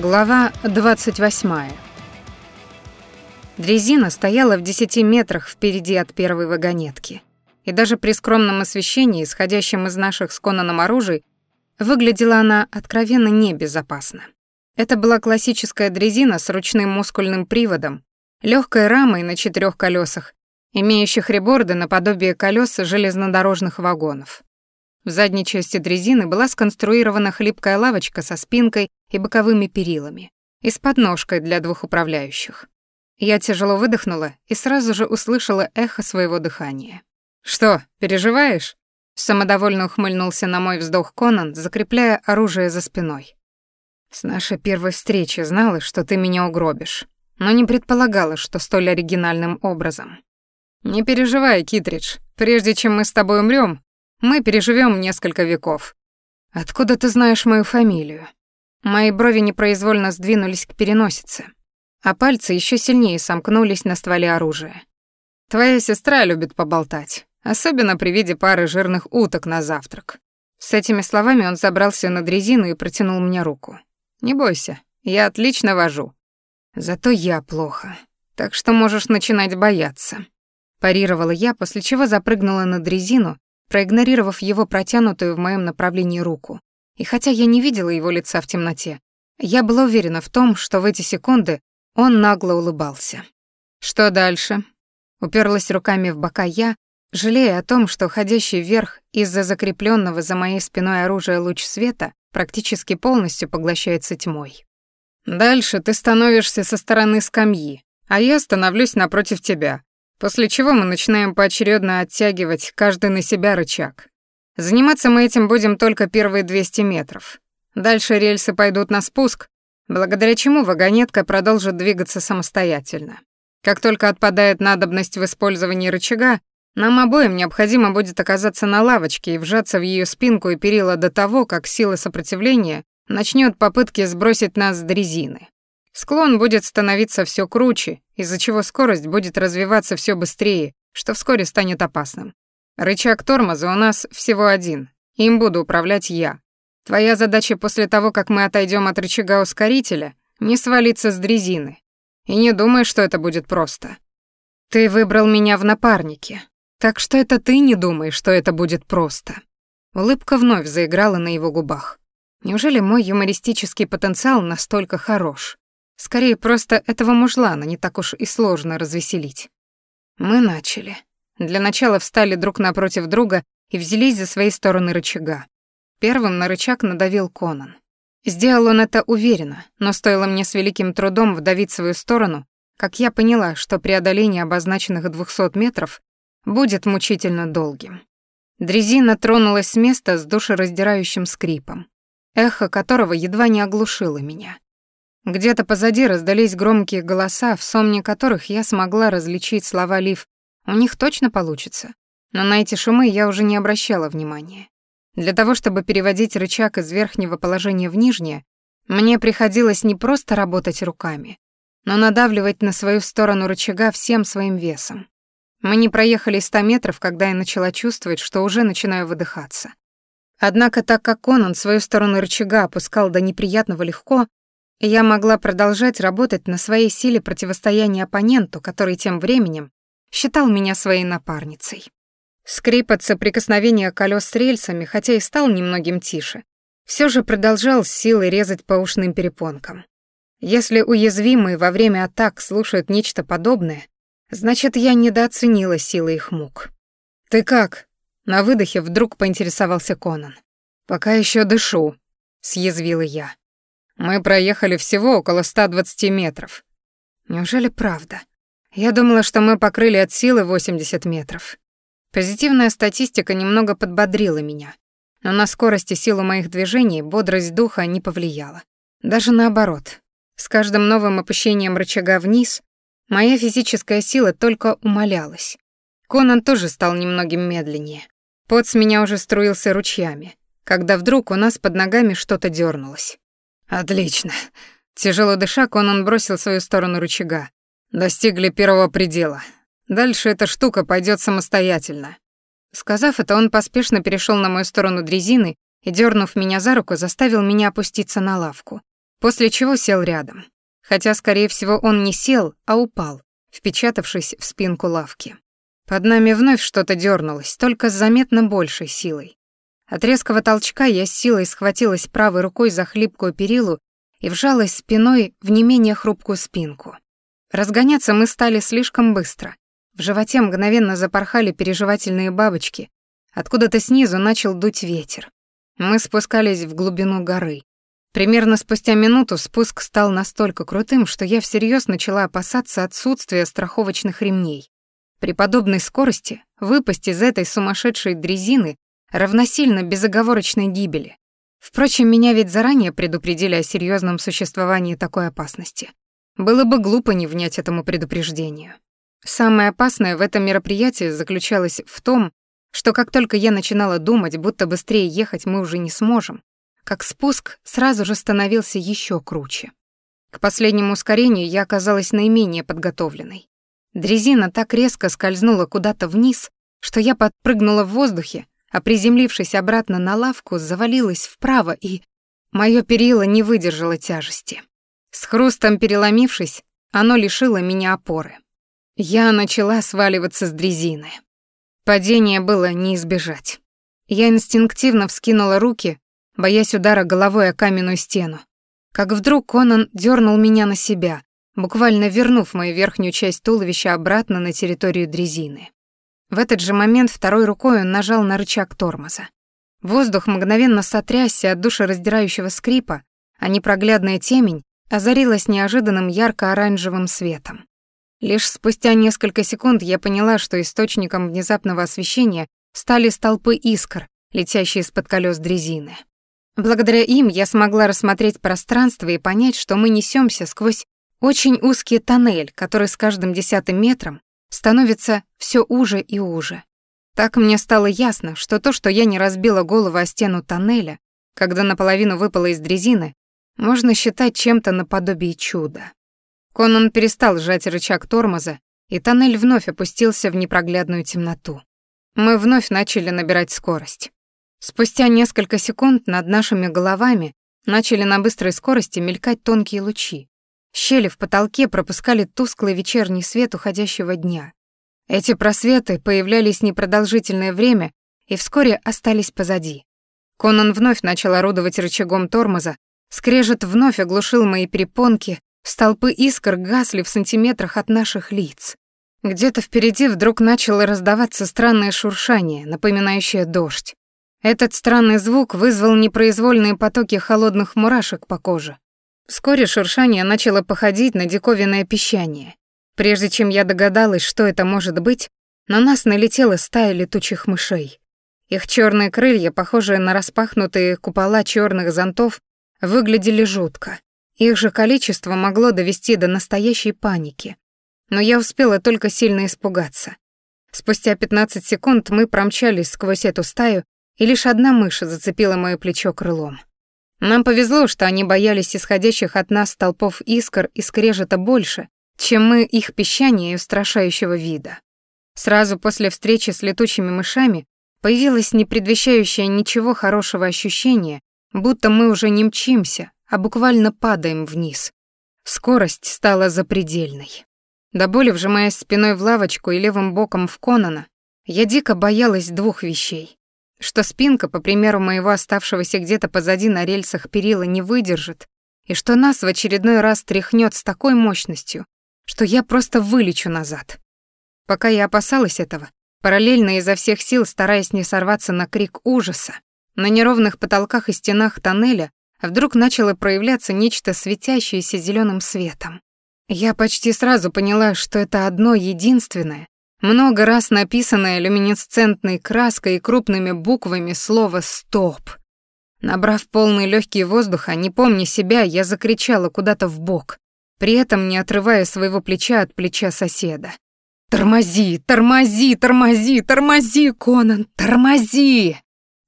Глава 28. Дрезина стояла в 10 метрах впереди от первой вагонетки. И даже при скромном освещении, исходящем из наших с Конаном оружий, выглядела она откровенно небезопасно. Это была классическая дрезина с ручным мускульным приводом, легкой рамой на четырех колесах, имеющих реборды наподобие колес железнодорожных вагонов. В задней части дрезины была сконструирована хлипкая лавочка со спинкой и боковыми перилами и с подножкой для двух управляющих. Я тяжело выдохнула и сразу же услышала эхо своего дыхания. «Что, переживаешь?» Самодовольно ухмыльнулся на мой вздох Конан, закрепляя оружие за спиной. «С нашей первой встречи знала, что ты меня угробишь, но не предполагала, что столь оригинальным образом. Не переживай, Китридж, прежде чем мы с тобой умрем, мы переживем несколько веков. Откуда ты знаешь мою фамилию?» Мои брови непроизвольно сдвинулись к переносице, а пальцы еще сильнее сомкнулись на стволе оружия. «Твоя сестра любит поболтать, особенно при виде пары жирных уток на завтрак». С этими словами он забрался на дрезину и протянул мне руку. «Не бойся, я отлично вожу. Зато я плохо, так что можешь начинать бояться». Парировала я, после чего запрыгнула на дрезину, проигнорировав его протянутую в моем направлении руку, и хотя я не видела его лица в темноте, я была уверена в том, что в эти секунды он нагло улыбался. Что дальше? Уперлась руками в бока я, жалея о том, что ходящий вверх из-за закрепленного за моей спиной оружия луч света практически полностью поглощается тьмой. Дальше ты становишься со стороны скамьи, а я становлюсь напротив тебя, после чего мы начинаем поочередно оттягивать каждый на себя рычаг. Заниматься мы этим будем только первые 200 метров. Дальше рельсы пойдут на спуск, благодаря чему вагонетка продолжит двигаться самостоятельно. Как только отпадает надобность в использовании рычага, нам обоим необходимо будет оказаться на лавочке и вжаться в ее спинку и перила до того, как сила сопротивления начнет попытки сбросить нас с дрезины. Склон будет становиться все круче, из-за чего скорость будет развиваться все быстрее, что вскоре станет опасным. Рычаг тормоза у нас всего один. Им буду управлять я. Твоя задача после того, как мы отойдем от рычага ускорителя, не свалиться с дрезины. И не думай, что это будет просто. Ты выбрал меня в напарнике. Так что это ты не думаешь, что это будет просто. Улыбка вновь заиграла на его губах. Неужели мой юмористический потенциал настолько хорош? Скорее, просто этого мужлана не так уж и сложно развеселить. Мы начали. Для начала встали друг напротив друга и взялись за свои стороны рычага. Первым на рычаг надавил Конан. Сделал он это уверенно, но стоило мне с великим трудом вдавить свою сторону, как я поняла, что преодоление обозначенных 200 метров будет мучительно долгим. Дрезина тронулась с места с душераздирающим скрипом, эхо которого едва не оглушило меня. Где-то позади раздались громкие голоса, в сомне которых я смогла различить слова Лив у них точно получится. Но на эти шумы я уже не обращала внимания. Для того, чтобы переводить рычаг из верхнего положения в нижнее, мне приходилось не просто работать руками, но надавливать на свою сторону рычага всем своим весом. Мы не проехали ста метров, когда я начала чувствовать, что уже начинаю выдыхаться. Однако так как Конан свою сторону рычага опускал до неприятного легко, я могла продолжать работать на своей силе противостояния оппоненту, который тем временем считал меня своей напарницей. Скрип от соприкосновения колес с рельсами, хотя и стал немногим тише, все же продолжал с силой резать по ушным перепонкам. Если уязвимые во время атак слушают нечто подобное, значит, я недооценила силы их мук. «Ты как?» — на выдохе вдруг поинтересовался Конан. «Пока еще дышу», — съязвила я. «Мы проехали всего около 120 метров». «Неужели правда?» Я думала, что мы покрыли от силы 80 метров. Позитивная статистика немного подбодрила меня, но на скорость и силу моих движений бодрость духа не повлияла. Даже наоборот. С каждым новым опущением рычага вниз моя физическая сила только умалялась. Конан тоже стал немногим медленнее. Пот с меня уже струился ручьями, когда вдруг у нас под ногами что-то дернулось. «Отлично!» Тяжело дыша, Конан бросил свою сторону рычага, Достигли первого предела. Дальше эта штука пойдет самостоятельно. Сказав это, он поспешно перешел на мою сторону дрезины и, дернув меня за руку, заставил меня опуститься на лавку. после чего сел рядом. Хотя, скорее всего, он не сел, а упал, впечатавшись в спинку лавки. Под нами вновь что-то дернулось, только с заметно большей силой. От резкого толчка я силой схватилась правой рукой за хлипкую перилу и вжалась спиной в не менее хрупкую спинку. Разгоняться мы стали слишком быстро. В животе мгновенно запорхали переживательные бабочки. Откуда-то снизу начал дуть ветер. Мы спускались в глубину горы. Примерно спустя минуту спуск стал настолько крутым, что я всерьез начала опасаться отсутствия страховочных ремней. При подобной скорости выпасть из этой сумасшедшей дрезины равносильно безоговорочной гибели. Впрочем, меня ведь заранее предупредили о серьезном существовании такой опасности. Было бы глупо не внять этому предупреждению. Самое опасное в этом мероприятии заключалось в том, что как только я начинала думать, будто быстрее ехать мы уже не сможем, как спуск сразу же становился еще круче. К последнему ускорению я оказалась наименее подготовленной. Дрезина так резко скользнула куда-то вниз, что я подпрыгнула в воздухе, а приземлившись обратно на лавку, завалилась вправо и... Моё перила не выдержало тяжести. С хрустом переломившись, оно лишило меня опоры. Я начала сваливаться с дрезины. Падение было не избежать. Я инстинктивно вскинула руки, боясь удара головой о каменную стену. Как вдруг Конан дернул меня на себя, буквально вернув мою верхнюю часть туловища обратно на территорию дрезины. В этот же момент второй рукой он нажал на рычаг тормоза. Воздух мгновенно сотрясся от душераздирающего скрипа, а непроглядная темень озарилась неожиданным ярко-оранжевым светом. Лишь спустя несколько секунд я поняла, что источником внезапного освещения стали столпы искр, летящие из-под колес дрезины. Благодаря им я смогла рассмотреть пространство и понять, что мы несемся сквозь очень узкий тоннель, который с каждым десятым метром становится все уже и уже. Так мне стало ясно, что то, что я не разбила голову о стену тоннеля, когда наполовину выпала из дрезины, можно считать чем-то наподобие чуда. Конан перестал сжать рычаг тормоза, и тоннель вновь опустился в непроглядную темноту. Мы вновь начали набирать скорость. Спустя несколько секунд над нашими головами начали на быстрой скорости мелькать тонкие лучи, Щели в потолке пропускали тусклый вечерний свет уходящего дня. Эти просветы появлялись непродолжительное время и вскоре остались позади. Конан вновь начал орудовать рычагом тормоза, скрежет вновь оглушил мои перепонки, столпы искр гасли в сантиметрах от наших лиц. Где-то впереди вдруг начало раздаваться странное шуршание, напоминающее дождь. Этот странный звук вызвал непроизвольные потоки холодных мурашек по коже. Вскоре шуршание начало походить на диковинное пищание. Прежде чем я догадалась, что это может быть, на нас налетела стая летучих мышей. Их черные крылья, похожие на распахнутые купола черных зонтов, выглядели жутко. Их же количество могло довести до настоящей паники. Но я успела только сильно испугаться. Спустя 15 секунд мы промчались сквозь эту стаю, и лишь одна мышь зацепила моё плечо крылом. Нам повезло, что они боялись исходящих от нас толпов искр и скрежета больше, чем мы их пищания и устрашающего вида. Сразу после встречи с летучими мышами появилось непредвещающее ничего хорошего ощущение, будто мы уже не мчимся, а буквально падаем вниз. Скорость стала запредельной. До боли вжимаясь спиной в лавочку и левым боком в Конана, я дико боялась двух вещей что спинка, по примеру моего оставшегося где-то позади на рельсах перила, не выдержит, и что нас в очередной раз тряхнет с такой мощностью, что я просто вылечу назад. Пока я опасалась этого, параллельно изо всех сил стараясь не сорваться на крик ужаса, на неровных потолках и стенах тоннеля вдруг начало проявляться нечто светящееся зеленым светом. Я почти сразу поняла, что это одно единственное, много раз написанное люминесцентной краской и крупными буквами слово «стоп». Набрав полный легкий воздуха, не помня себя, я закричала куда-то в бок, при этом не отрывая своего плеча от плеча соседа. «Тормози, тормози, тормози, тормози, Конан, тормози!»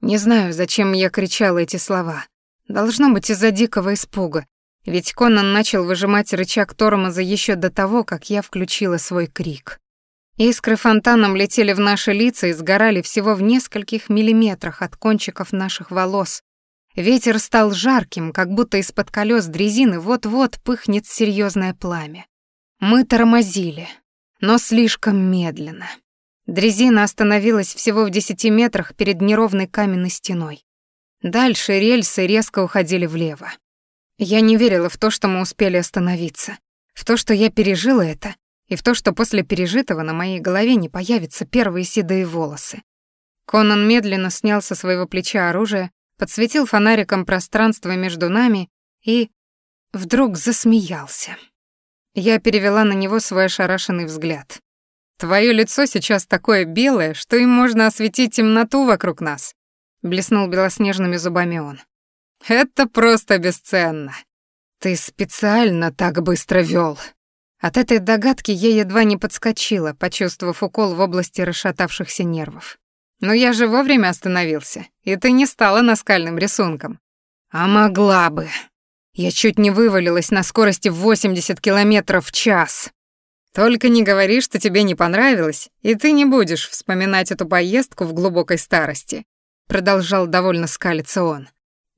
Не знаю, зачем я кричала эти слова. Должно быть из-за дикого испуга, ведь Конан начал выжимать рычаг тормоза еще до того, как я включила свой крик. Искры фонтаном летели в наши лица и сгорали всего в нескольких миллиметрах от кончиков наших волос, Ветер стал жарким, как будто из-под колес дрезины вот-вот пыхнет серьезное пламя. Мы тормозили, но слишком медленно. Дрезина остановилась всего в десяти метрах перед неровной каменной стеной. Дальше рельсы резко уходили влево. Я не верила в то, что мы успели остановиться, в то, что я пережила это, и в то, что после пережитого на моей голове не появятся первые седые волосы. Конан медленно снял со своего плеча оружие, подсветил фонариком пространство между нами и вдруг засмеялся. Я перевела на него свой ошарашенный взгляд. «Твое лицо сейчас такое белое, что им можно осветить темноту вокруг нас», — блеснул белоснежными зубами он. «Это просто бесценно. Ты специально так быстро вел. От этой догадки я едва не подскочила, почувствовав укол в области расшатавшихся нервов. Но я же вовремя остановился, и ты не стала наскальным рисунком. А могла бы. Я чуть не вывалилась на скорости в 80 километров в час. Только не говори, что тебе не понравилось, и ты не будешь вспоминать эту поездку в глубокой старости, продолжал довольно скалиться он.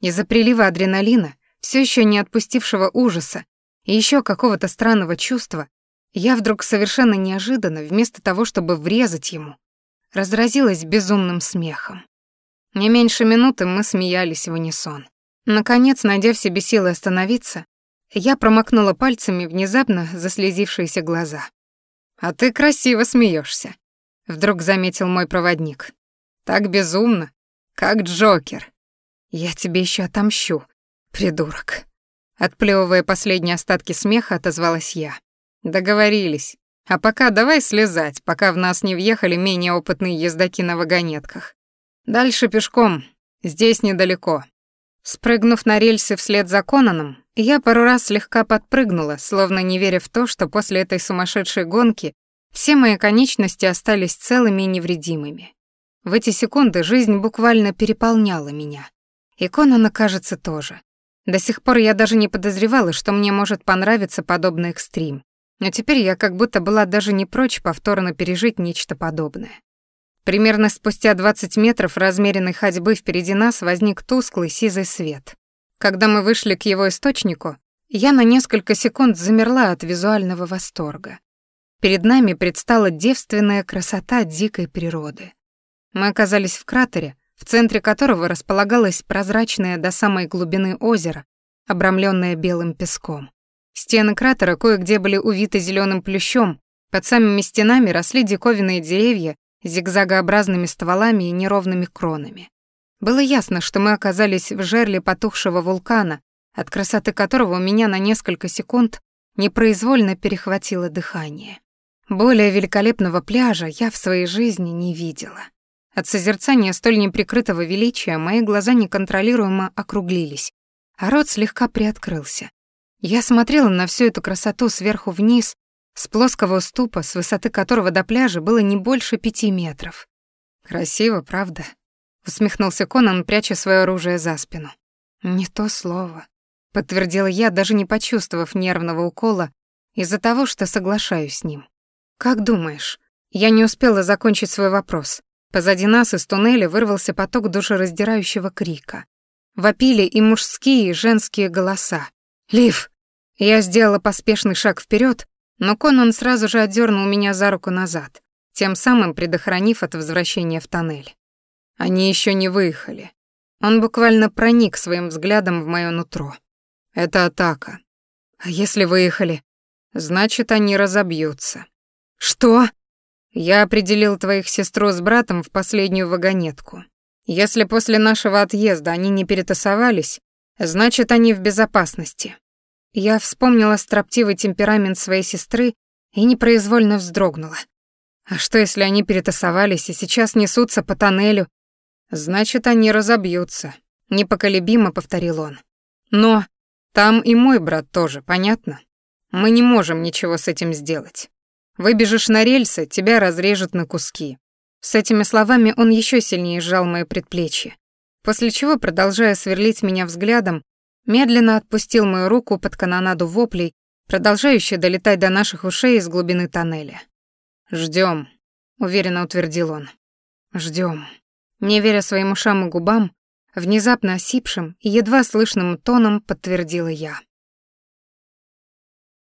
Из-за прилива адреналина, все еще не отпустившего ужаса и еще какого-то странного чувства, я вдруг совершенно неожиданно, вместо того, чтобы врезать ему, разразилась безумным смехом. Не меньше минуты мы смеялись в унисон. Наконец, найдя в себе силы остановиться, я промокнула пальцами внезапно заслезившиеся глаза. «А ты красиво смеешься, вдруг заметил мой проводник. «Так безумно, как Джокер. Я тебе еще отомщу, придурок». Отплевывая последние остатки смеха, отозвалась я. «Договорились. А пока давай слезать, пока в нас не въехали менее опытные ездаки на вагонетках. Дальше пешком, здесь недалеко. Спрыгнув на рельсы вслед за Конаном, я пару раз слегка подпрыгнула, словно не веря в то, что после этой сумасшедшей гонки все мои конечности остались целыми и невредимыми. В эти секунды жизнь буквально переполняла меня. И Конана, кажется, тоже. До сих пор я даже не подозревала, что мне может понравиться подобный экстрим. Но теперь я как будто была даже не прочь повторно пережить нечто подобное. Примерно спустя 20 метров размеренной ходьбы впереди нас возник тусклый сизый свет. Когда мы вышли к его источнику, я на несколько секунд замерла от визуального восторга. Перед нами предстала девственная красота дикой природы. Мы оказались в кратере, в центре которого располагалось прозрачное до самой глубины озеро, обрамленное белым песком. Стены кратера кое-где были увиты зеленым плющом, под самыми стенами росли диковинные деревья зигзагообразными стволами и неровными кронами. Было ясно, что мы оказались в жерле потухшего вулкана, от красоты которого у меня на несколько секунд непроизвольно перехватило дыхание. Более великолепного пляжа я в своей жизни не видела. От созерцания столь неприкрытого величия мои глаза неконтролируемо округлились, а рот слегка приоткрылся. Я смотрела на всю эту красоту сверху вниз, с плоского уступа, с высоты которого до пляжа было не больше пяти метров. «Красиво, правда?» — усмехнулся Конан, пряча свое оружие за спину. «Не то слово», — подтвердила я, даже не почувствовав нервного укола из-за того, что соглашаюсь с ним. «Как думаешь?» Я не успела закончить свой вопрос. Позади нас из туннеля вырвался поток душераздирающего крика. Вопили и мужские, и женские голоса. «Лив, я сделала поспешный шаг вперед, но Конан сразу же отдернул меня за руку назад, тем самым предохранив от возвращения в тоннель. Они еще не выехали. Он буквально проник своим взглядом в моё нутро. Это атака. А если выехали? Значит, они разобьются. Что? Я определил твоих сестру с братом в последнюю вагонетку. Если после нашего отъезда они не перетасовались, значит, они в безопасности. Я вспомнила строптивый темперамент своей сестры и непроизвольно вздрогнула. А что, если они перетасовались и сейчас несутся по тоннелю? Значит, они разобьются, непоколебимо повторил он. Но там и мой брат тоже, понятно? Мы не можем ничего с этим сделать. Выбежишь на рельсы, тебя разрежут на куски. С этими словами он еще сильнее сжал мои предплечье, после чего, продолжая сверлить меня взглядом, медленно отпустил мою руку под канонаду воплей, продолжающие долетать до наших ушей из глубины тоннеля. Ждем, уверенно утвердил он. Ждем. Не веря своим ушам и губам, Внезапно осипшим и едва слышным тоном подтвердила я.